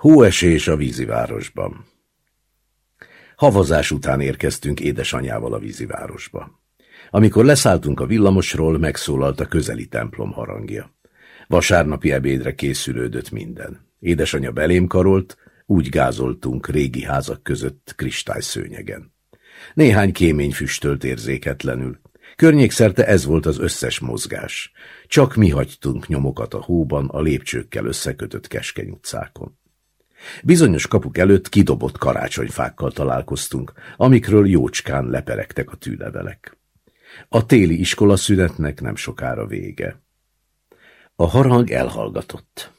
Hóesés a vízivárosban. Havazás után érkeztünk édesanyával a vízivárosba. Amikor leszálltunk a villamosról, megszólalt a közeli templom harangja. Vasárnapi ebédre készülődött minden. Édesanya belém karolt, úgy gázoltunk régi házak között kristályszőnyegen. Néhány kémény füstölt érzéketlenül. Környékszerte ez volt az összes mozgás. Csak mi hagytunk nyomokat a hóban, a lépcsőkkel összekötött keskeny utcákon. Bizonyos kapuk előtt kidobott karácsonyfákkal találkoztunk, amikről jócskán leperegtek a tűlevelek. A téli iskolaszünetnek nem sokára vége. A harang elhallgatott.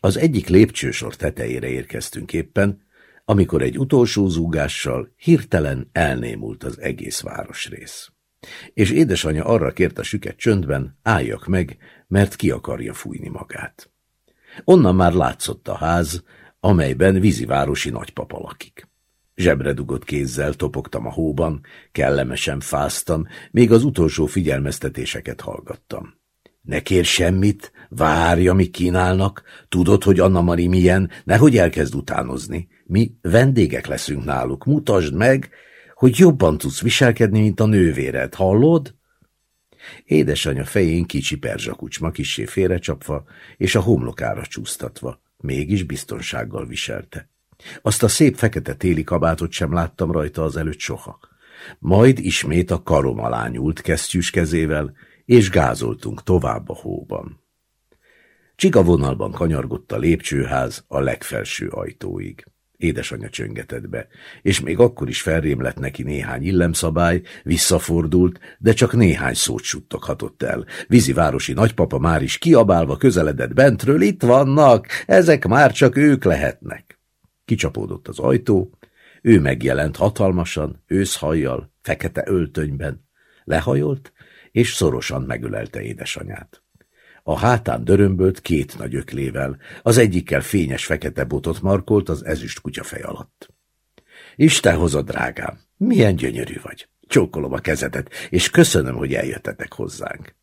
Az egyik lépcsősor tetejére érkeztünk éppen, amikor egy utolsó zúgással hirtelen elnémult az egész városrész. És édesanyja arra kért a süket csöndben, álljak meg, mert ki akarja fújni magát. Onnan már látszott a ház, amelyben vízivárosi nagypapa lakik. Zsebre dugott kézzel topogtam a hóban, kellemesen fáztam, még az utolsó figyelmeztetéseket hallgattam. Ne kér semmit, várj, amíg kínálnak, tudod, hogy Anna Mari milyen, nehogy elkezd utánozni. Mi vendégek leszünk náluk, mutasd meg, hogy jobban tudsz viselkedni, mint a nővéred, hallod? Édesanyja fején kicsi perzsakucsma kissé félrecsapva, és a homlokára csúsztatva mégis biztonsággal viselte. Azt a szép fekete téli kabátot sem láttam rajta az előtt soha. Majd ismét a karom alá nyúlt kesztyűs kezével, és gázoltunk tovább a hóban. Csiga vonalban kanyargott a lépcsőház a legfelső ajtóig. Édesanyja csöngetett be, és még akkor is felrém lett neki néhány illemszabály, visszafordult, de csak néhány szót suttoghatott el. Vízivárosi nagypapa már is kiabálva közeledett bentről, itt vannak, ezek már csak ők lehetnek. Kicsapódott az ajtó, ő megjelent hatalmasan, őszhajjal, fekete öltönyben, lehajolt, és szorosan megölelte édesanyát. A hátán dörömbölt két nagy öklével, az egyikkel fényes fekete botot markolt az ezüst kutyafej alatt. Isten hozod, drágám, milyen gyönyörű vagy. Csókolom a kezedet, és köszönöm, hogy eljöttetek hozzánk.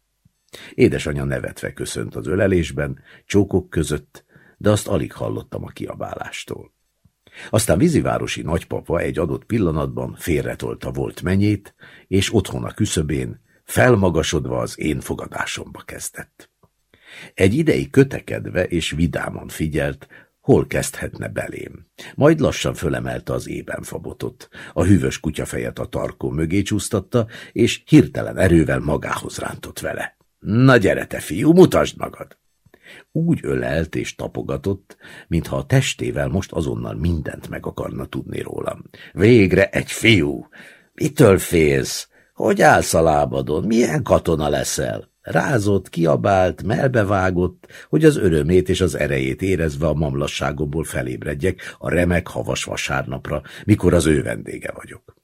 Édesanyja nevetve köszönt az ölelésben, csókok között, de azt alig hallottam a kiabálástól. Aztán vízivárosi nagypapa egy adott pillanatban félretolta volt menyét, és otthon a küszöbén, felmagasodva az én fogadásomba kezdett. Egy ideig kötekedve és vidáman figyelt, hol kezdhetne belém. Majd lassan fölemelte az ében fabotot. A hűvös kutyafejet a tarkó mögé csúsztatta, és hirtelen erővel magához rántott vele. Na gyere te fiú, mutasd magad! Úgy ölelt és tapogatott, mintha a testével most azonnal mindent meg akarna tudni rólam. Végre egy fiú! Mitől félsz? Hogy állsz a lábadon? Milyen katona leszel? Rázott, kiabált, melbevágott, hogy az örömét és az erejét érezve a mamlasságomból felébredjek a remek havas vasárnapra, mikor az ő vendége vagyok.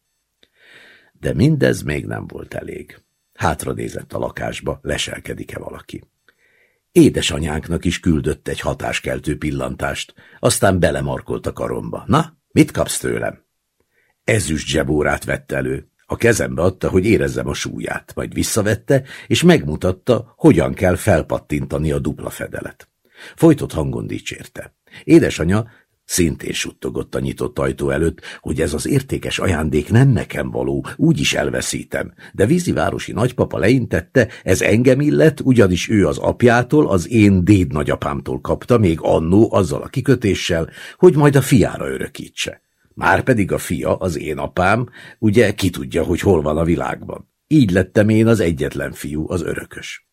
De mindez még nem volt elég. Hátradézett a lakásba, leselkedik-e valaki. Édesanyánknak is küldött egy hatáskeltő pillantást, aztán belemarkolt a karomba. Na, mit kapsz tőlem? Ezüst zsebórát vett elő, a kezembe adta, hogy érezzem a súlyát, majd visszavette, és megmutatta, hogyan kell felpattintani a dupla fedelet. Folytott hangon dicsérte. Édesanya szintén suttogott a nyitott ajtó előtt, hogy ez az értékes ajándék nem nekem való, úgy is elveszítem. De vízivárosi nagypapa leintette, ez engem illet, ugyanis ő az apjától, az én déd nagyapámtól kapta, még annó azzal a kikötéssel, hogy majd a fiára örökítse. Márpedig a fia, az én apám, ugye ki tudja, hogy hol van a világban. Így lettem én az egyetlen fiú, az örökös.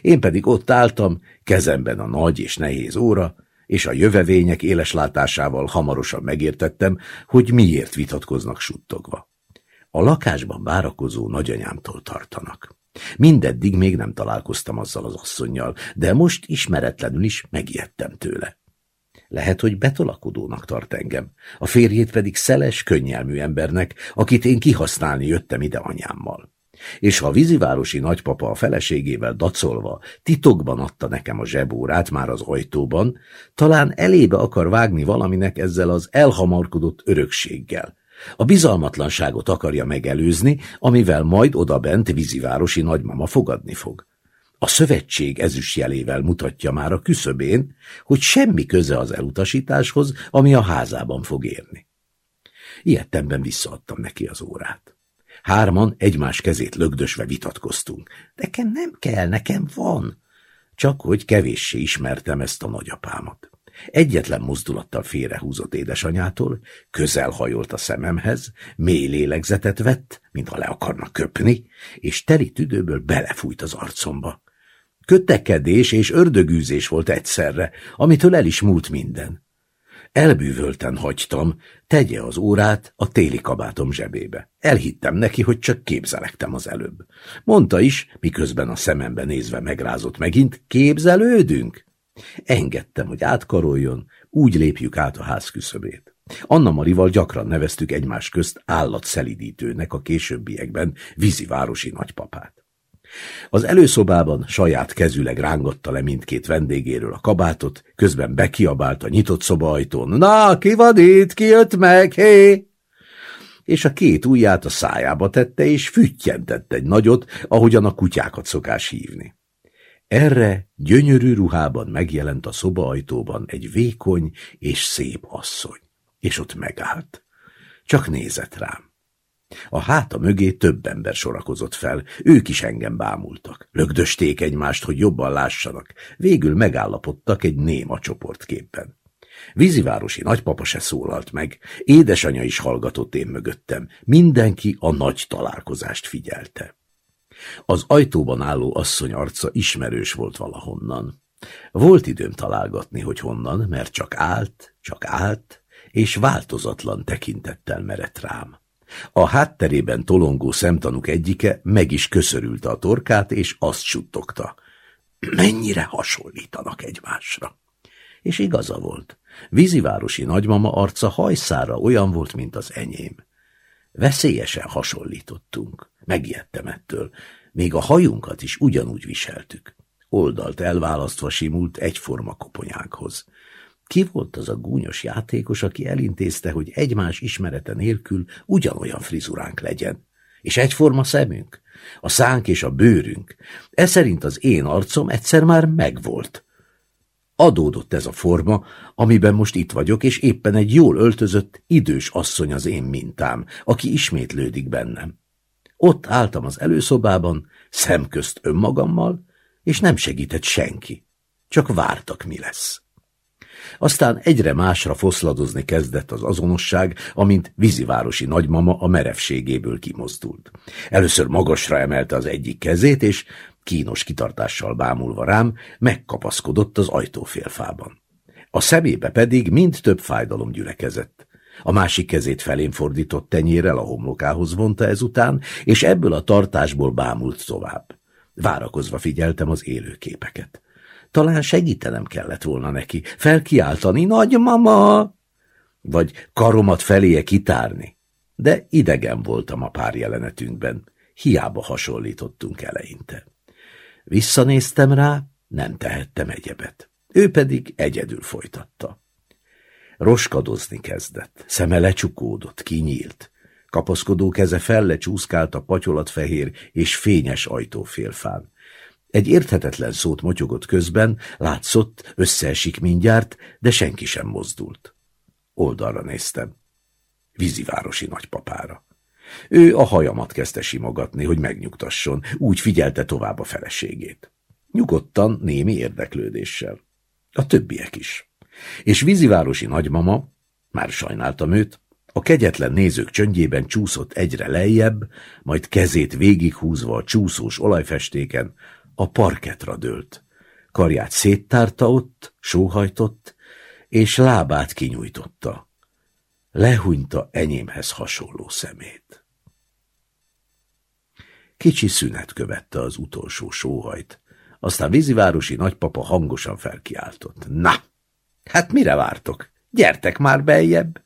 Én pedig ott álltam, kezemben a nagy és nehéz óra, és a jövevények éleslátásával hamarosan megértettem, hogy miért vitatkoznak suttogva. A lakásban várakozó nagyanyámtól tartanak. Mindeddig még nem találkoztam azzal az asszonynal, de most ismeretlenül is megijedtem tőle. Lehet, hogy betolakodónak tart engem, a férjét pedig szeles, könnyelmű embernek, akit én kihasználni jöttem ide anyámmal. És ha a vízivárosi nagypapa a feleségével dacolva titokban adta nekem a zsebórát már az ajtóban, talán elébe akar vágni valaminek ezzel az elhamarkodott örökséggel. A bizalmatlanságot akarja megelőzni, amivel majd odabent vízivárosi nagymama fogadni fog. A szövetség ezüstjelével mutatja már a küszöbén, hogy semmi köze az elutasításhoz, ami a házában fog érni. Ilyettemben visszaadtam neki az órát. Hárman egymás kezét lögdösve vitatkoztunk. Nekem nem kell, nekem van. Csak hogy kevéssé ismertem ezt a nagyapámat. Egyetlen mozdulattal félrehúzott édesanyától, közel hajolt a szememhez, mély lélegzetet vett, mintha le akarna köpni, és teli tüdőből belefújt az arcomba. Kötekedés és ördögűzés volt egyszerre, amitől el is múlt minden. Elbűvölten hagytam, tegye az órát a téli kabátom zsebébe. Elhittem neki, hogy csak képzelektem az előbb. Mondta is, miközben a szemembe nézve megrázott megint, képzelődünk? Engedtem, hogy átkaroljon, úgy lépjük át a ház küszöbét. Anna Marival gyakran neveztük egymás közt állatszelidítőnek a későbbiekben vízivárosi nagypapát. Az előszobában saját kezüleg rángatta le mindkét vendégéről a kabátot, közben bekiabált a nyitott szobaajtón. Na, ki van itt, ki jött meg, hé? És a két ujját a szájába tette, és füttyentett egy nagyot, ahogyan a kutyákat szokás hívni. Erre gyönyörű ruhában megjelent a szobaajtóban egy vékony és szép asszony, és ott megállt. Csak nézett rám. A háta mögé több ember sorakozott fel, ők is engem bámultak. Lögdösték egymást, hogy jobban lássanak. Végül megállapodtak egy néma csoportképpen. Vízivárosi nagypapa se szólalt meg, édesanya is hallgatott én mögöttem, mindenki a nagy találkozást figyelte. Az ajtóban álló asszony arca ismerős volt valahonnan. Volt időm találgatni, hogy honnan, mert csak állt, csak állt, és változatlan tekintettel merett rám. A hátterében tolongó szemtanúk egyike meg is köszörülte a torkát, és azt suttogta. Mennyire hasonlítanak egymásra? És igaza volt. Vízivárosi nagymama arca hajszára olyan volt, mint az enyém. Veszélyesen hasonlítottunk. Megijedtem ettől. Még a hajunkat is ugyanúgy viseltük. Oldalt elválasztva simult egyforma koponyánkhoz. Ki volt az a gúnyos játékos, aki elintézte, hogy egymás ismerete nélkül ugyanolyan frizuránk legyen? És egyforma szemünk? A szánk és a bőrünk. Ez szerint az én arcom egyszer már megvolt. Adódott ez a forma, amiben most itt vagyok, és éppen egy jól öltözött, idős asszony az én mintám, aki ismétlődik bennem. Ott álltam az előszobában, szemközt önmagammal, és nem segített senki. Csak vártak, mi lesz. Aztán egyre másra foszladozni kezdett az azonosság, amint vízivárosi nagymama a merevségéből kimozdult. Először magasra emelte az egyik kezét, és kínos kitartással bámulva rám, megkapaszkodott az ajtófélfában. A szemébe pedig mind több fájdalom gyülekezett. A másik kezét felén fordított tenyérrel a homlokához vonta ezután, és ebből a tartásból bámult tovább. Várakozva figyeltem az élőképeket. Talán segítenem kellett volna neki, felkiáltani, nagymama, vagy karomat feléje kitárni. De idegen voltam a pár jelenetünkben, hiába hasonlítottunk eleinte. Visszanéztem rá, nem tehettem egyebet. Ő pedig egyedül folytatta. Roskadozni kezdett, szeme lecsukódott, kinyílt. Kapaszkodó keze fellecsúszkált a patyolatfehér és fényes ajtófélfán. Egy érthetetlen szót motyogott közben, látszott, összeesik mindjárt, de senki sem mozdult. Oldalra néztem. Vízivárosi nagypapára. Ő a hajamat kezdte simogatni, hogy megnyugtasson, úgy figyelte tovább a feleségét. Nyugodtan, némi érdeklődéssel. A többiek is. És vízivárosi nagymama, már sajnáltam őt, a kegyetlen nézők csöndjében csúszott egyre lejjebb, majd kezét végighúzva a csúszós olajfestéken a parketra dőlt. Karját széttárta ott, sóhajtott, és lábát kinyújtotta. Lehúnyta enyémhez hasonló szemét. Kicsi szünet követte az utolsó sóhajt, aztán vízivárosi nagypapa hangosan felkiáltott. Na, hát mire vártok? Gyertek már beljebb!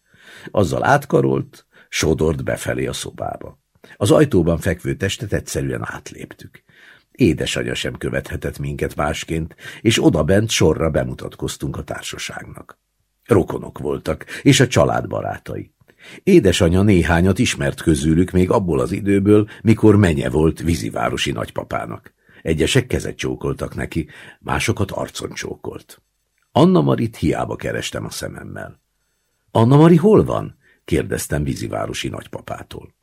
Azzal átkarolt, sodort befelé a szobába. Az ajtóban fekvő testet egyszerűen átléptük. Édesanyja sem követhetett minket másként, és odabent sorra bemutatkoztunk a társaságnak. Rokonok voltak, és a család barátai. Édesanyja néhányat ismert közülük még abból az időből, mikor menye volt vízivárosi nagypapának. Egyesek kezet csókoltak neki, másokat arcon csókolt. Anna Marit hiába kerestem a szememmel. Anna Mari hol van? kérdeztem vízivárosi nagypapától.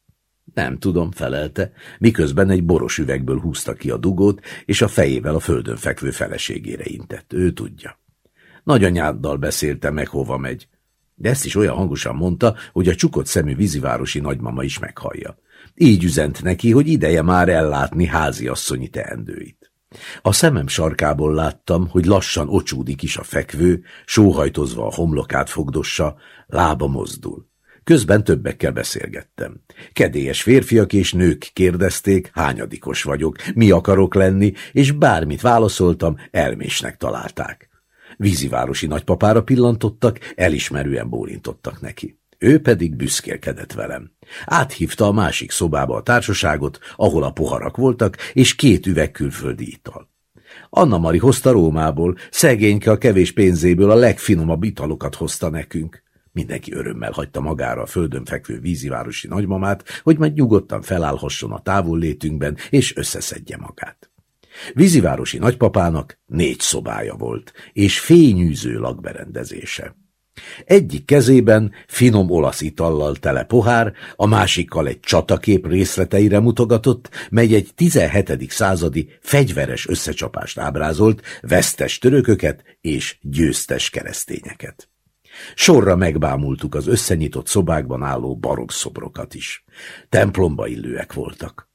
Nem tudom, felelte, miközben egy boros üvegből húzta ki a dugót, és a fejével a földön fekvő feleségére intett. Ő tudja. Nagyanyáddal beszélte meg, hova megy. De ezt is olyan hangosan mondta, hogy a csukott szemű vízivárosi nagymama is meghallja. Így üzent neki, hogy ideje már ellátni háziasszonyi teendőit. A szemem sarkából láttam, hogy lassan ocsúdik is a fekvő, sóhajtozva a homlokát fogdossa, lába mozdul. Közben többekkel beszélgettem. Kedélyes férfiak és nők kérdezték, hányadikos vagyok, mi akarok lenni, és bármit válaszoltam, elmésnek találták. Vízivárosi nagypapára pillantottak, elismerően bólintottak neki. Ő pedig büszkélkedett velem. Áthívta a másik szobába a társaságot, ahol a poharak voltak, és két üveg külföldi ital. Anna Mari hozta Rómából, szegényke a kevés pénzéből a legfinomabb italokat hozta nekünk. Mindenki örömmel hagyta magára a földön fekvő vízivárosi nagymamát, hogy majd nyugodtan felállhasson a távollétünkben, és összeszedje magát. Vízivárosi nagypapának négy szobája volt, és fényűző lakberendezése. Egyik kezében finom olasz itallal tele pohár, a másikkal egy csatakép részleteire mutogatott, mely egy 17. századi fegyveres összecsapást ábrázolt, vesztes törököket és győztes keresztényeket. Sorra megbámultuk az összenyitott szobákban álló barokk szobrokat is. Templomba illőek voltak.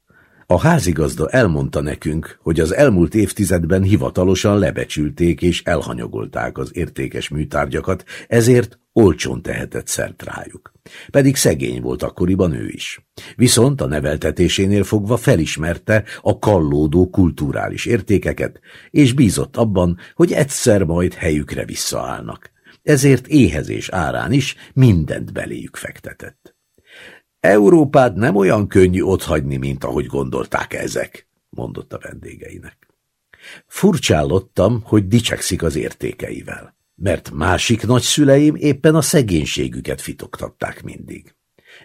A házigazda elmondta nekünk, hogy az elmúlt évtizedben hivatalosan lebecsülték és elhanyagolták az értékes műtárgyakat, ezért olcsón tehetett szert rájuk. Pedig szegény volt akkoriban ő is. Viszont a neveltetésénél fogva felismerte a kallódó kulturális értékeket, és bízott abban, hogy egyszer majd helyükre visszaállnak. Ezért éhezés árán is mindent beléjük fektetett. Európát nem olyan könnyű otthagyni, mint ahogy gondolták ezek, mondott a vendégeinek. Furcsállottam, hogy dicsekszik az értékeivel, mert másik nagyszüleim éppen a szegénységüket fitoktatták mindig.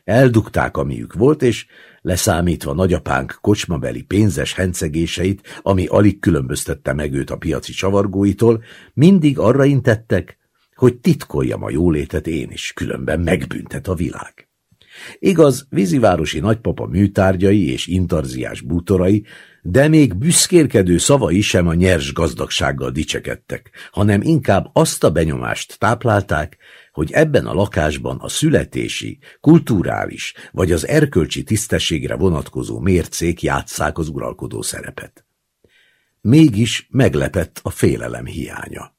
Eldugták, amiük volt, és leszámítva nagyapánk kocsmabeli pénzes hencegéseit, ami alig különböztette meg őt a piaci csavargóitól, mindig arra intettek, hogy titkoljam a jólétet én is, különben megbüntet a világ. Igaz, vízivárosi nagypapa műtárgyai és intarziás bútorai, de még büszkérkedő szavai sem a nyers gazdagsággal dicsekedtek, hanem inkább azt a benyomást táplálták, hogy ebben a lakásban a születési, kulturális vagy az erkölcsi tisztességre vonatkozó mércék játsszák az uralkodó szerepet. Mégis meglepett a félelem hiánya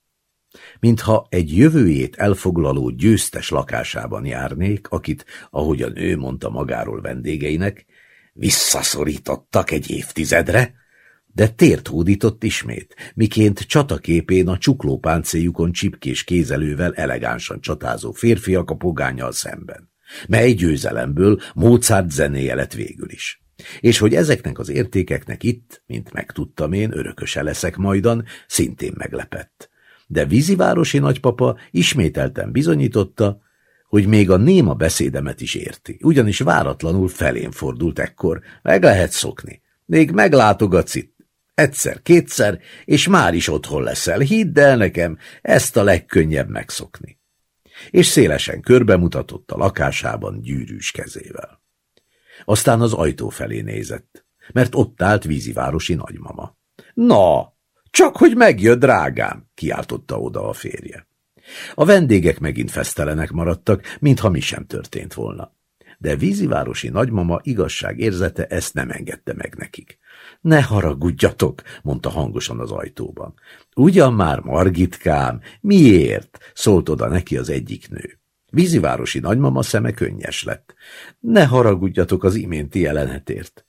mintha egy jövőjét elfoglaló győztes lakásában járnék, akit, ahogyan ő mondta magáról vendégeinek, visszaszorítottak egy évtizedre, de tért hódított ismét, miként csataképén a csuklópáncéjukon csipkés kézelővel elegánsan csatázó férfiak a pogányjal szemben, mely győzelemből Mozart zenéje lett végül is. És hogy ezeknek az értékeknek itt, mint megtudtam én, örököse leszek majdan, szintén meglepett de vízivárosi nagypapa ismételten bizonyította, hogy még a néma beszédemet is érti, ugyanis váratlanul felén fordult ekkor, meg lehet szokni. Még meglátogatsz itt egyszer, kétszer, és már is otthon leszel, hidd el nekem, ezt a legkönnyebb megszokni. És szélesen körbe mutatott a lakásában gyűrűs kezével. Aztán az ajtó felé nézett, mert ott állt vízivárosi nagymama. Na, csak hogy megjött, drágám, kiáltotta oda a férje. A vendégek megint fesztelenek maradtak, mintha mi sem történt volna. De vízivárosi nagymama igazság érzete ezt nem engedte meg nekik. Ne haragudjatok, mondta hangosan az ajtóban. Ugyan már, Margitkám, miért? szólt oda neki az egyik nő. Vízivárosi nagymama szeme könnyes lett. Ne haragudjatok az iménti jelenetért.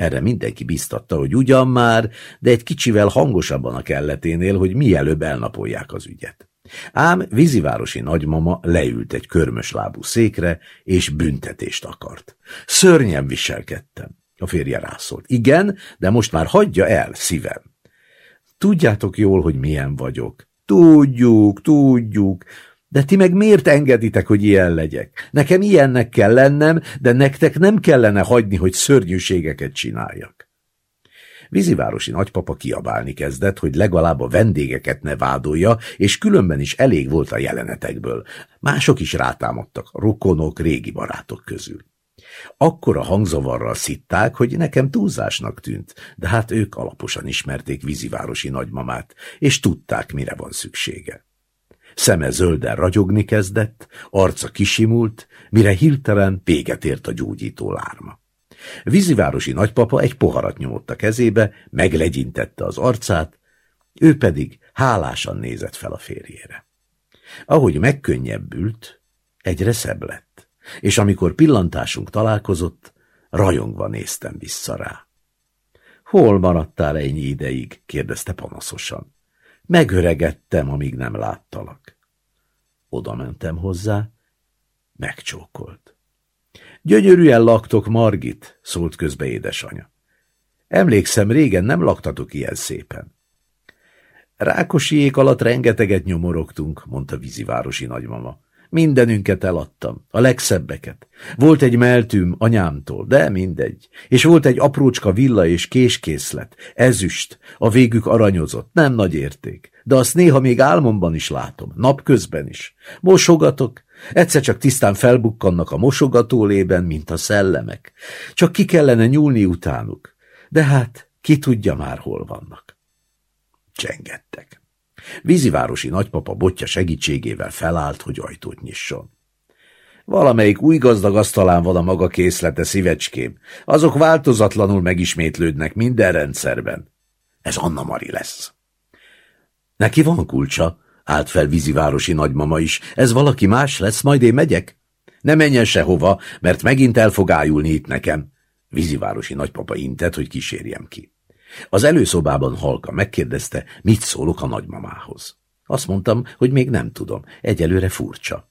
Erre mindenki biztatta, hogy ugyan már, de egy kicsivel hangosabban a kelleténél, hogy mielőbb elnapolják az ügyet. Ám vízivárosi nagymama leült egy körmös lábú székre, és büntetést akart. Szörnyen viselkedtem. A férje rászólt. Igen, de most már hagyja el, szívem. Tudjátok jól, hogy milyen vagyok. Tudjuk, tudjuk, de ti meg miért engeditek, hogy ilyen legyek? Nekem ilyennek kell lennem, de nektek nem kellene hagyni, hogy szörnyűségeket csináljak. Vízivárosi nagypapa kiabálni kezdett, hogy legalább a vendégeket ne vádolja, és különben is elég volt a jelenetekből. Mások is rátámadtak, rokonok, régi barátok közül. Akkora hangzavarral szitták, hogy nekem túlzásnak tűnt, de hát ők alaposan ismerték vízivárosi nagymamát, és tudták, mire van szüksége. Szeme zölden ragyogni kezdett, arca kisimult, mire hirtelen véget ért a gyógyító lárma. Vízivárosi nagypapa egy poharat nyomott a kezébe, meglegyintette az arcát, ő pedig hálásan nézett fel a férjére. Ahogy megkönnyebbült, egyre szebb lett, és amikor pillantásunk találkozott, rajongva néztem vissza rá. Hol maradtál ennyi ideig? kérdezte panaszosan. Megöregettem, amíg nem láttalak. Oda mentem hozzá, megcsókolt. Gyönyörűen laktok, Margit, szólt közbe édesanya. Emlékszem, régen nem laktatok ilyen szépen. Rákosiék alatt rengeteget nyomorogtunk, mondta vízivárosi nagymama. Mindenünket eladtam, a legszebbeket. Volt egy meltűm anyámtól, de mindegy. És volt egy aprócska villa és késkészlet, ezüst, a végük aranyozott, nem nagy érték. De azt néha még álmomban is látom, napközben is. Mosogatok, egyszer csak tisztán felbukkannak a mosogatólében, mint a szellemek. Csak ki kellene nyúlni utánuk. De hát, ki tudja már, hol vannak. Csengettek. Vízivárosi nagypapa botja segítségével felállt, hogy ajtót nyisson. Valamelyik új gazdag asztalán van a maga készlete, szívecském. Azok változatlanul megismétlődnek minden rendszerben. Ez Anna Mari lesz. Neki van kulcsa, állt fel vízivárosi nagymama is. Ez valaki más lesz, majd én megyek? Ne menjen sehova, mert megint el fog ájulni itt nekem. Vízivárosi nagypapa intett, hogy kísérjem ki. Az előszobában Halka megkérdezte, mit szólok a nagymamához. Azt mondtam, hogy még nem tudom, egyelőre furcsa.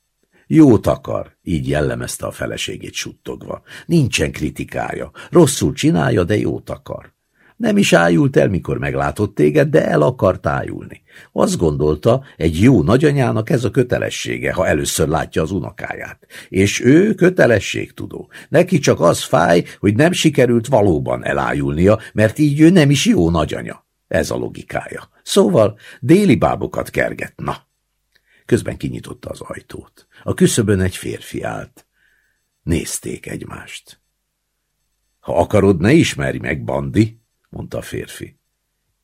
Jót akar, így jellemezte a feleségét suttogva. Nincsen kritikája, rosszul csinálja, de jót akar. Nem is ájult el, mikor meglátott téged, de el akart ájulni. Azt gondolta, egy jó nagyanyának ez a kötelessége, ha először látja az unokáját. És ő kötelességtudó. Neki csak az fáj, hogy nem sikerült valóban elájulnia, mert így ő nem is jó nagyanya. Ez a logikája. Szóval déli bábokat kerget, na. Közben kinyitotta az ajtót. A küszöbön egy férfi állt. Nézték egymást. Ha akarod, ne ismerj meg, Bandi, mondta a férfi.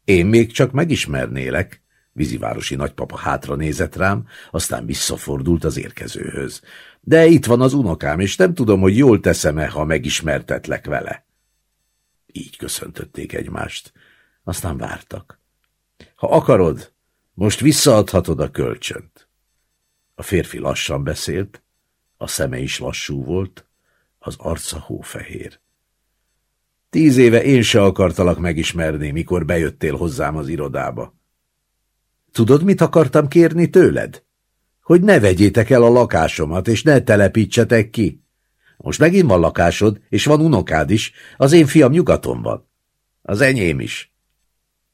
Én még csak megismernélek. Vízivárosi nagypapa hátra nézett rám, aztán visszafordult az érkezőhöz. De itt van az unokám, és nem tudom, hogy jól teszem-e, ha megismertetlek vele. Így köszöntötték egymást, aztán vártak. Ha akarod, most visszaadhatod a kölcsönt. A férfi lassan beszélt, a szeme is lassú volt, az arca hófehér. Tíz éve én se akartalak megismerni, mikor bejöttél hozzám az irodába. Tudod, mit akartam kérni tőled? Hogy ne vegyétek el a lakásomat, és ne telepítsetek ki. Most megint van lakásod, és van unokád is, az én fiam nyugaton van. Az enyém is.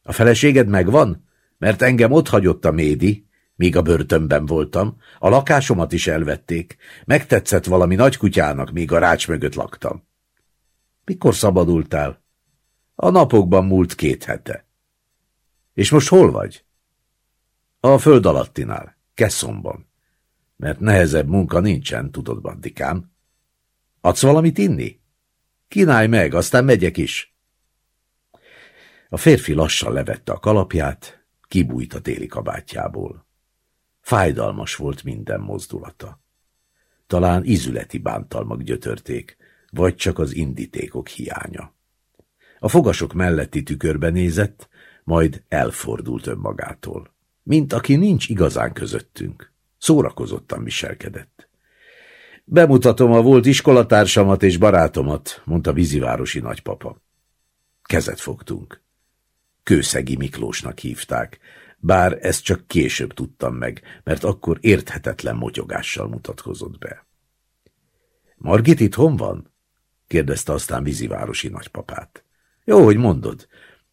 A feleséged megvan? Mert engem ott hagyott a médi, míg a börtönben voltam. A lakásomat is elvették. Megtetszett valami nagykutyának, míg a rács mögött laktam. Mikor szabadultál? A napokban múlt két hete. És most hol vagy? A föld alattinál, Kesszomban. Mert nehezebb munka nincsen, tudod, bandikám. Adsz valamit inni? Kínálj meg, aztán megyek is. A férfi lassan levette a kalapját, kibújt a téli kabátjából. Fájdalmas volt minden mozdulata. Talán izületi bántalmak gyötörték, vagy csak az indítékok hiánya. A fogasok melletti tükörbe nézett, majd elfordult önmagától. Mint aki nincs igazán közöttünk. Szórakozottan viselkedett. Bemutatom a volt iskolatársamat és barátomat, mondta vízivárosi nagypapa. Kezet fogtunk. Kőszegi Miklósnak hívták, bár ezt csak később tudtam meg, mert akkor érthetetlen motyogással mutatkozott be. Margit itthon van? Kérdezte aztán vízivárosi nagypapát. Jó, hogy mondod.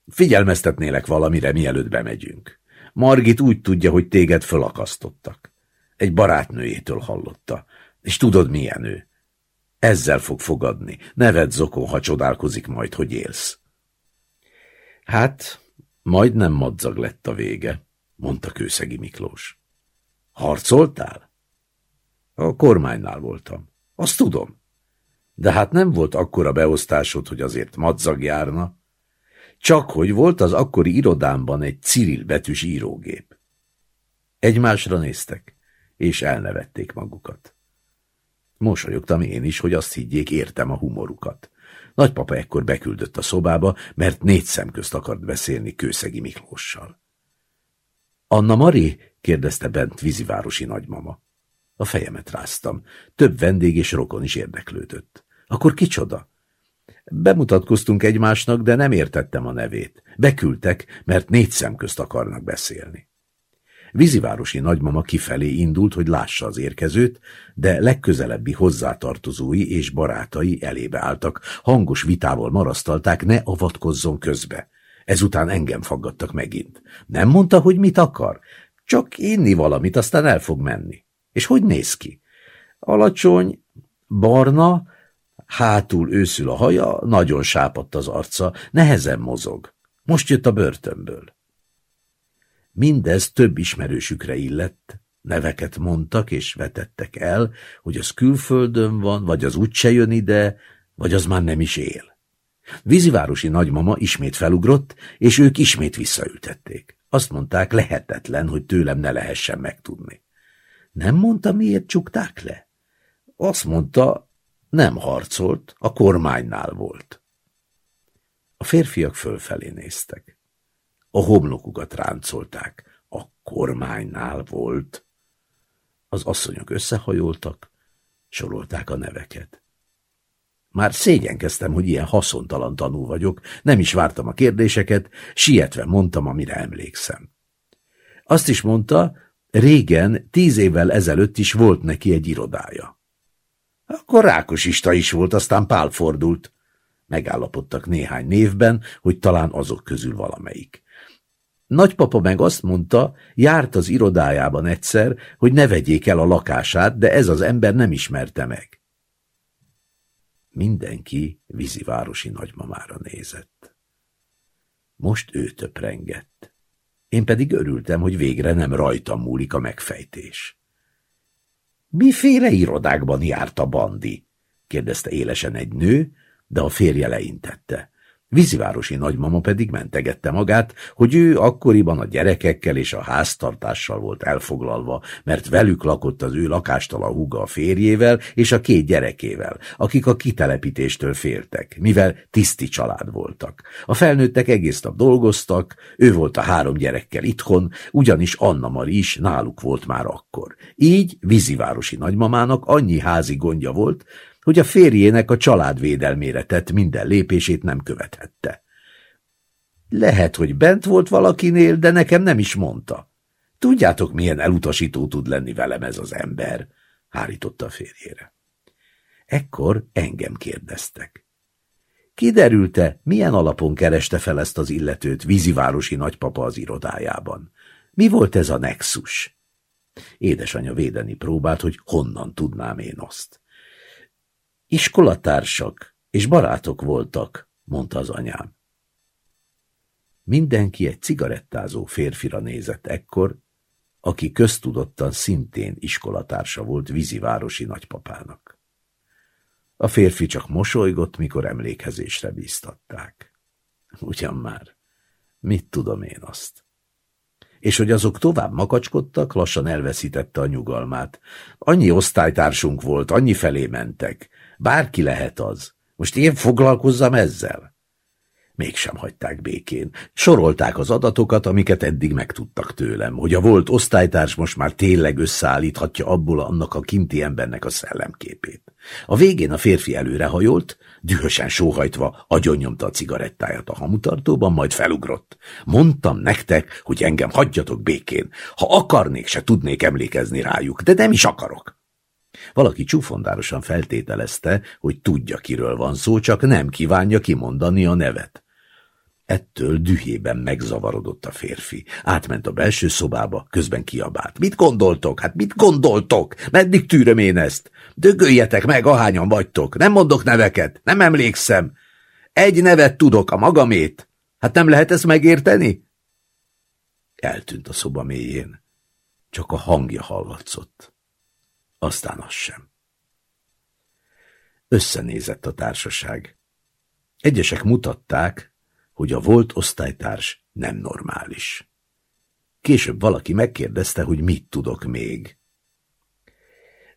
Figyelmeztetnélek valamire, mielőtt bemegyünk. Margit úgy tudja, hogy téged fölakasztottak. Egy barátnőjétől hallotta. És tudod, milyen ő? Ezzel fog fogadni. Neved zokon, ha csodálkozik majd, hogy élsz. Hát, majdnem madzag lett a vége, mondta Kőszegi Miklós. Harcoltál? A kormánynál voltam. Azt tudom. De hát nem volt akkora beosztásod, hogy azért madzag járna. Csak hogy volt az akkori irodámban egy Cyril betűs írógép. Egymásra néztek, és elnevették magukat. Mosolyogtam én is, hogy azt higgyék, értem a humorukat. Nagypapa ekkor beküldött a szobába, mert négy szem közt akart beszélni Kőszegi Miklóssal. Anna Mari? kérdezte bent vízivárosi nagymama. A fejemet ráztam. Több vendég és rokon is érdeklődött. Akkor kicsoda? Bemutatkoztunk egymásnak, de nem értettem a nevét. Beküldtek, mert négy szem közt akarnak beszélni. Vízivárosi nagymama kifelé indult, hogy lássa az érkezőt, de legközelebbi hozzátartozói és barátai elébe álltak, hangos vitával marasztalták, ne avatkozzon közbe. Ezután engem faggattak megint. Nem mondta, hogy mit akar? Csak inni valamit, aztán el fog menni. És hogy néz ki? Alacsony, barna, hátul őszül a haja, nagyon sápadt az arca, nehezen mozog. Most jött a börtönből. Mindez több ismerősükre illett, neveket mondtak és vetettek el, hogy az külföldön van, vagy az úgyse jön ide, vagy az már nem is él. Vízivárosi nagymama ismét felugrott, és ők ismét visszaültették. Azt mondták, lehetetlen, hogy tőlem ne lehessen megtudni. Nem mondta, miért csukták le? Azt mondta, nem harcolt, a kormánynál volt. A férfiak fölfelé néztek. A homlokukat ráncolták. A kormánynál volt. Az asszonyok összehajoltak, sorolták a neveket. Már szégyenkeztem, hogy ilyen haszontalan tanú vagyok, nem is vártam a kérdéseket, sietve mondtam, amire emlékszem. Azt is mondta, régen, tíz évvel ezelőtt is volt neki egy irodája. Akkor Rákosista is volt, aztán Pál fordult. Megállapodtak néhány névben, hogy talán azok közül valamelyik. Nagypapa meg azt mondta, járt az irodájában egyszer, hogy ne vegyék el a lakását, de ez az ember nem ismerte meg. Mindenki vízivárosi nagymamára nézett. Most ő töprengett. Én pedig örültem, hogy végre nem rajtam múlik a megfejtés. Miféle irodákban járt a bandi? kérdezte élesen egy nő, de a férje leintette. Vízivárosi nagymama pedig mentegette magát, hogy ő akkoriban a gyerekekkel és a háztartással volt elfoglalva, mert velük lakott az ő lakástal a húga a férjével és a két gyerekével, akik a kitelepítéstől féltek, mivel tiszti család voltak. A felnőttek egész nap dolgoztak, ő volt a három gyerekkel itthon, ugyanis Anna Mari is náluk volt már akkor. Így vízivárosi nagymamának annyi házi gondja volt, hogy a férjének a családvédelmére tett minden lépését nem követhette. Lehet, hogy bent volt valakinél, de nekem nem is mondta. Tudjátok, milyen elutasító tud lenni velem ez az ember? hárította a férjére. Ekkor engem kérdeztek. Kiderülte, milyen alapon kereste fel ezt az illetőt vízivárosi nagypapa az irodájában. Mi volt ez a nexus? Édesanyja védeni próbált, hogy honnan tudnám én azt. Iskolatársak és barátok voltak, mondta az anyám. Mindenki egy cigarettázó férfira nézett ekkor, aki köztudottan szintén iskolatársa volt vízivárosi nagypapának. A férfi csak mosolygott, mikor emlékezésre bíztatták. Ugyan már, mit tudom én azt? És hogy azok tovább makacskodtak, lassan elveszítette a nyugalmát. Annyi osztálytársunk volt, annyi felé mentek, Bárki lehet az. Most én foglalkozzam ezzel? Mégsem hagyták békén. Sorolták az adatokat, amiket eddig megtudtak tőlem, hogy a volt osztálytárs most már tényleg összeállíthatja abból annak a kinti embernek a szellemképét. A végén a férfi előrehajolt, dühösen sóhajtva agyonnyomta a cigarettáját a hamutartóban, majd felugrott. Mondtam nektek, hogy engem hagyjatok békén. Ha akarnék, se tudnék emlékezni rájuk, de nem is akarok. Valaki csúfondárosan feltételezte, hogy tudja, kiről van szó, csak nem kívánja kimondani a nevet. Ettől dühében megzavarodott a férfi. Átment a belső szobába, közben kiabált. Mit gondoltok? Hát mit gondoltok? Meddig tűröm én ezt? Dögöljetek meg, ahányan vagytok. Nem mondok neveket, nem emlékszem. Egy nevet tudok, a magamét. Hát nem lehet ezt megérteni? Eltűnt a szoba mélyén. Csak a hangja hallatszott. Aztán az sem. Összenézett a társaság. Egyesek mutatták, hogy a volt osztálytárs nem normális. Később valaki megkérdezte, hogy mit tudok még.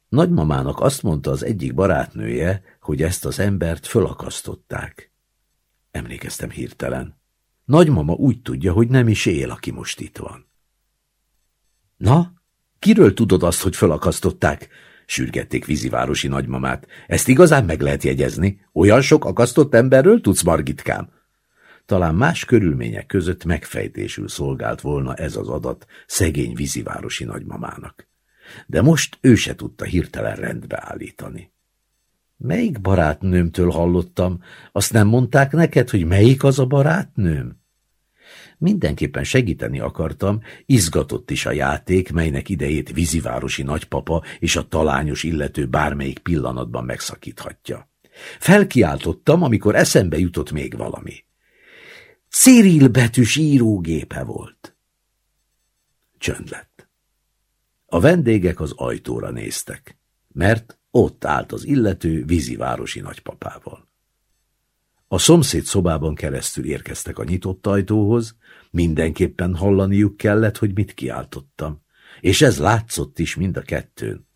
Nagymamának azt mondta az egyik barátnője, hogy ezt az embert fölakasztották. Emlékeztem hirtelen. Nagymama úgy tudja, hogy nem is él, aki most itt van. Na, kiről tudod azt, hogy fölakasztották? sürgették vízivárosi nagymamát. Ezt igazán meg lehet jegyezni. Olyan sok akasztott emberről tudsz, Margitkám? Talán más körülmények között megfejtésül szolgált volna ez az adat szegény vízivárosi nagymamának. De most ő se tudta hirtelen rendbe állítani. Melyik barátnőmtől hallottam? Azt nem mondták neked, hogy melyik az a barátnőm? Mindenképpen segíteni akartam, izgatott is a játék, melynek idejét vízivárosi nagypapa és a talányos illető bármelyik pillanatban megszakíthatja. Felkiáltottam, amikor eszembe jutott még valami. Cyril betűs írógépe volt. Csönd lett. A vendégek az ajtóra néztek, mert ott állt az illető vízivárosi nagypapával. A szomszéd szobában keresztül érkeztek a nyitott ajtóhoz, mindenképpen hallaniuk kellett, hogy mit kiáltottam, és ez látszott is mind a kettőn.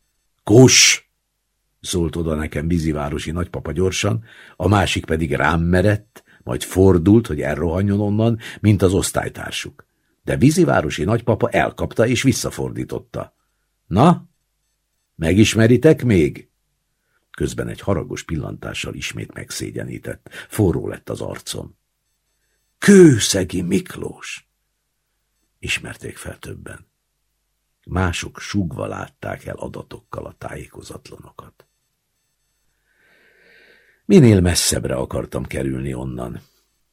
Kus! szólt oda nekem vízivárosi nagypapa gyorsan, a másik pedig rám merett, majd fordult, hogy elrohanjon onnan, mint az osztálytársuk. De vízivárosi nagypapa elkapta és visszafordította. Na, megismeritek még? Közben egy haragos pillantással ismét megszégyenített. Forró lett az arcom. Kőszegi Miklós! Ismerték fel többen. Mások sugva látták el adatokkal a tájékozatlanokat. Minél messzebbre akartam kerülni onnan.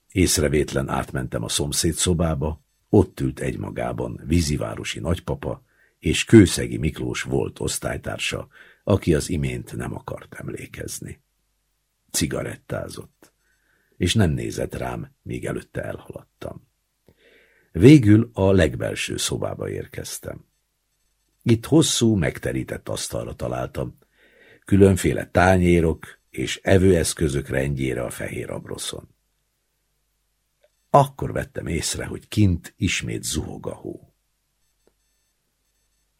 Észrevétlen átmentem a szomszéd szobába, ott ült egymagában vízivárosi nagypapa és Kőszegi Miklós volt osztálytársa, aki az imént nem akart emlékezni. Cigarettázott, és nem nézett rám, míg előtte elhaladtam. Végül a legbelső szobába érkeztem. Itt hosszú, megterített asztalra találtam, különféle tányérok és evőeszközök rendjére a fehér abroszon. Akkor vettem észre, hogy kint ismét zuhog a hó.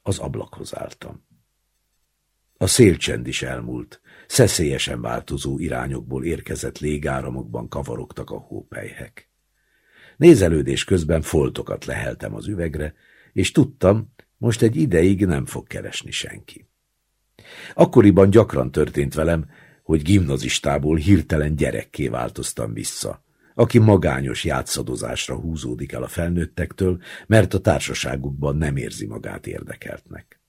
Az ablakhoz álltam. A szélcsend is elmúlt, szeszélyesen változó irányokból érkezett légáramokban kavarogtak a hópelyhek. Nézelődés közben foltokat leheltem az üvegre, és tudtam, most egy ideig nem fog keresni senki. Akkoriban gyakran történt velem, hogy gimnazistából hirtelen gyerekké változtam vissza, aki magányos játszadozásra húzódik el a felnőttektől, mert a társaságukban nem érzi magát érdekeltnek.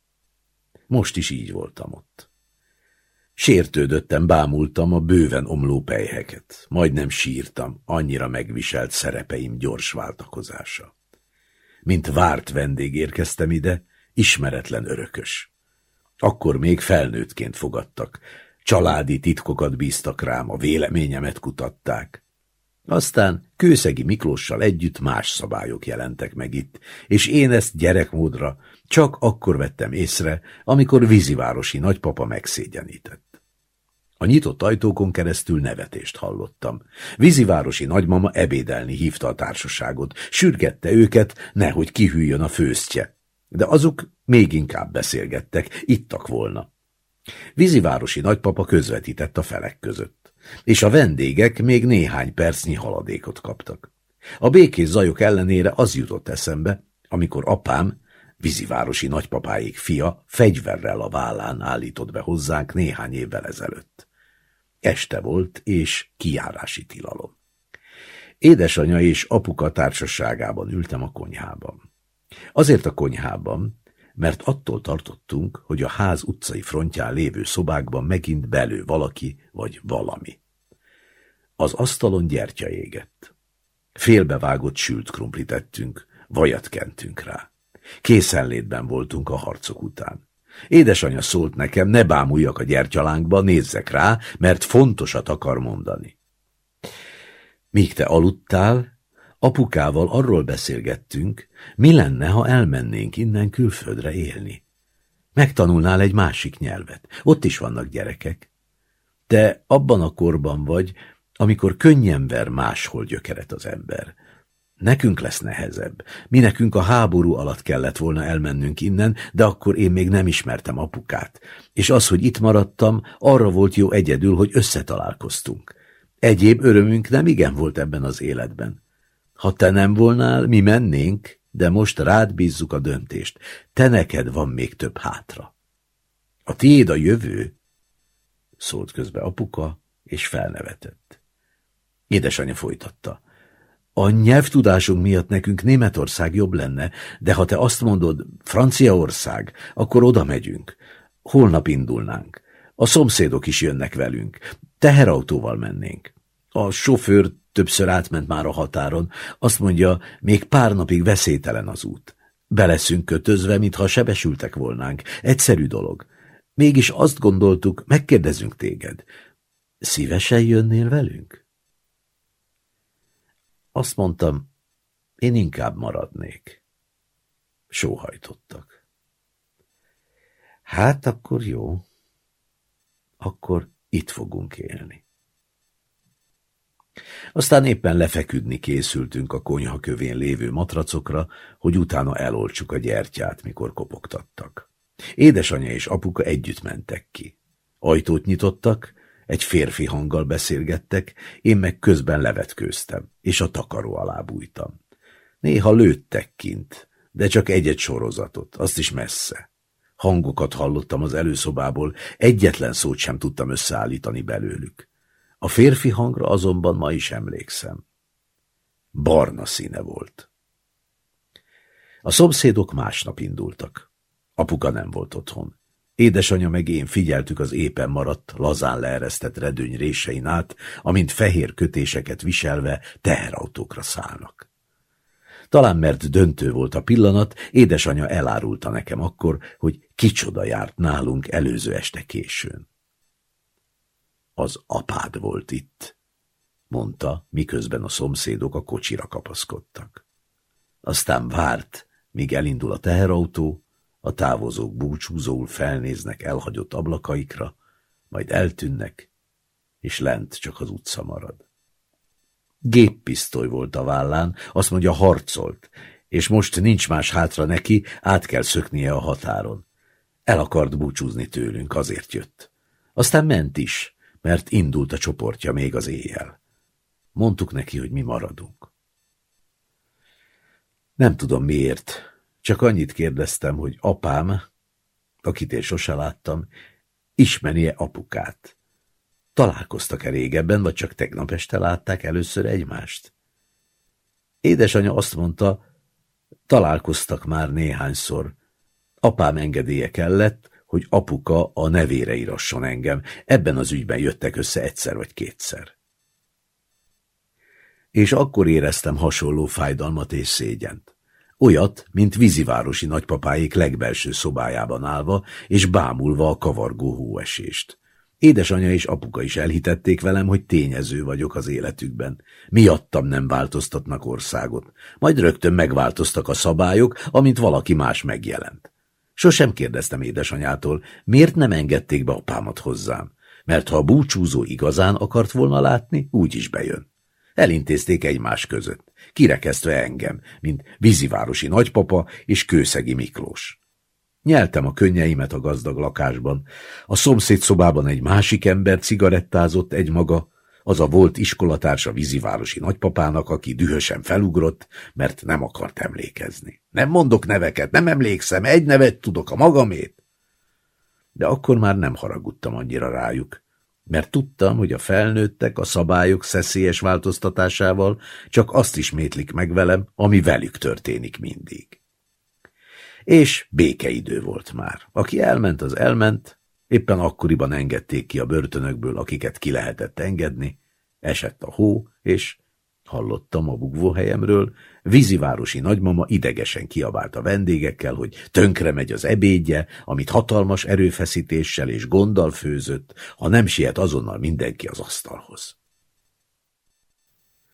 Most is így voltam ott. Sértődöttem, bámultam a bőven omló pejheket. Majdnem sírtam, annyira megviselt szerepeim gyors váltakozása. Mint várt vendég érkeztem ide, ismeretlen örökös. Akkor még felnőttként fogadtak, családi titkokat bíztak rám, a véleményemet kutatták. Aztán Kőszegi Miklóssal együtt más szabályok jelentek meg itt, és én ezt gyerekmódra csak akkor vettem észre, amikor vízivárosi nagypapa megszégyenített. A nyitott ajtókon keresztül nevetést hallottam. Vízivárosi nagymama ebédelni hívta a társaságot, sürgette őket, nehogy kihűljön a főztje. De azok még inkább beszélgettek, ittak volna. Vízivárosi nagypapa közvetített a felek között, és a vendégek még néhány percnyi haladékot kaptak. A békés zajok ellenére az jutott eszembe, amikor apám vízivárosi nagypapáik fia fegyverrel a vállán állított be hozzánk néhány évvel ezelőtt. Este volt, és kiárási tilalom. Édesanya és apuka társaságában ültem a konyhában. Azért a konyhában, mert attól tartottunk, hogy a ház utcai frontján lévő szobákban megint belő valaki vagy valami. Az asztalon gyertya égett. Félbevágott sült krumplit ettünk, vajat kentünk rá. Készenlétben voltunk a harcok után. Édesanyja szólt nekem, ne bámuljak a gyertyalánkba, nézzek rá, mert fontosat akar mondani. Míg te aludtál, Apukával arról beszélgettünk, mi lenne, ha elmennénk innen külföldre élni. Megtanulnál egy másik nyelvet. Ott is vannak gyerekek. Te abban a korban vagy, amikor könnyen ver máshol gyökeret az ember. Nekünk lesz nehezebb. Mi nekünk a háború alatt kellett volna elmennünk innen, de akkor én még nem ismertem apukát. És az, hogy itt maradtam, arra volt jó egyedül, hogy összetalálkoztunk. Egyéb örömünk nem igen volt ebben az életben. Ha te nem volnál, mi mennénk, de most rád bízzuk a döntést. Te neked van még több hátra. A tiéd a jövő, szólt közbe apuka, és felnevetett. Édesanyja folytatta. A nyelvtudásunk miatt nekünk Németország jobb lenne, de ha te azt mondod, Franciaország, akkor oda megyünk. Holnap indulnánk. A szomszédok is jönnek velünk. Teherautóval mennénk. A sofőr többször átment már a határon. Azt mondja, még pár napig veszélytelen az út. Beleszünk kötözve, mintha sebesültek volnánk. Egyszerű dolog. Mégis azt gondoltuk, megkérdezünk téged. Szívesen jönnél velünk? Azt mondtam, én inkább maradnék. Sóhajtottak. Hát akkor jó. Akkor itt fogunk élni. Aztán éppen lefeküdni készültünk a konyha kövén lévő matracokra, hogy utána eloltsuk a gyertyát, mikor kopogtattak. Édesanyja és apuka együtt mentek ki. Ajtót nyitottak, egy férfi hanggal beszélgettek, én meg közben levetkőztem, és a takaró alá bújtam. Néha lőttek kint, de csak egy-egy sorozatot, azt is messze. Hangokat hallottam az előszobából, egyetlen szót sem tudtam összeállítani belőlük. A férfi hangra azonban ma is emlékszem. Barna színe volt. A szomszédok másnap indultak. Apuka nem volt otthon. Édesanyja meg én figyeltük az éppen maradt, lazán leeresztett redőny résein át, amint fehér kötéseket viselve teherautókra szállnak. Talán mert döntő volt a pillanat, édesanyja elárulta nekem akkor, hogy kicsoda járt nálunk előző este későn. Az apád volt itt, mondta, miközben a szomszédok a kocsira kapaszkodtak. Aztán várt, míg elindul a teherautó, a távozók búcsúzóul felnéznek elhagyott ablakaikra, majd eltűnnek, és lent csak az utca marad. Géppisztoly volt a vállán, azt mondja harcolt, és most nincs más hátra neki, át kell szöknie a határon. El akart búcsúzni tőlünk, azért jött. Aztán ment is, mert indult a csoportja még az éjjel. Mondtuk neki, hogy mi maradunk. Nem tudom miért, csak annyit kérdeztem, hogy apám, akit én sose láttam, ismeri-e apukát. Találkoztak-e régebben, vagy csak tegnap este látták először egymást? Édesanyja azt mondta, találkoztak már néhányszor. Apám engedélye kellett, hogy apuka a nevére írasson engem. Ebben az ügyben jöttek össze egyszer vagy kétszer. És akkor éreztem hasonló fájdalmat és szégyent. Olyat, mint vízivárosi nagypapáik legbelső szobájában állva, és bámulva a kavargó hóesést. Édesanyja és apuka is elhitették velem, hogy tényező vagyok az életükben. Miattam nem változtatnak országot. Majd rögtön megváltoztak a szabályok, amint valaki más megjelent. Sosem kérdeztem édesanyától, miért nem engedték be apámat hozzám, mert ha a búcsúzó igazán akart volna látni, úgy is bejön. Elintézték egymás között, kirekesztve engem, mint vízivárosi nagypapa és kőszegi Miklós. Nyeltem a könnyeimet a gazdag lakásban. A szomszéd szobában egy másik ember cigarettázott egy maga, az a volt iskolatársa vízivárosi nagypapának, aki dühösen felugrott, mert nem akart emlékezni. Nem mondok neveket, nem emlékszem, egy nevet tudok, a magamét. De akkor már nem haragudtam annyira rájuk, mert tudtam, hogy a felnőttek a szabályok szeszélyes változtatásával csak azt ismétlik meg velem, ami velük történik mindig. És békeidő volt már. Aki elment, az elment, éppen akkoriban engedték ki a börtönökből, akiket ki lehetett engedni, esett a hó, és hallottam a bugvóhelyemről, vízivárosi nagymama idegesen kiabált a vendégekkel, hogy tönkre megy az ebédje, amit hatalmas erőfeszítéssel és gonddal főzött, ha nem siet azonnal mindenki az asztalhoz.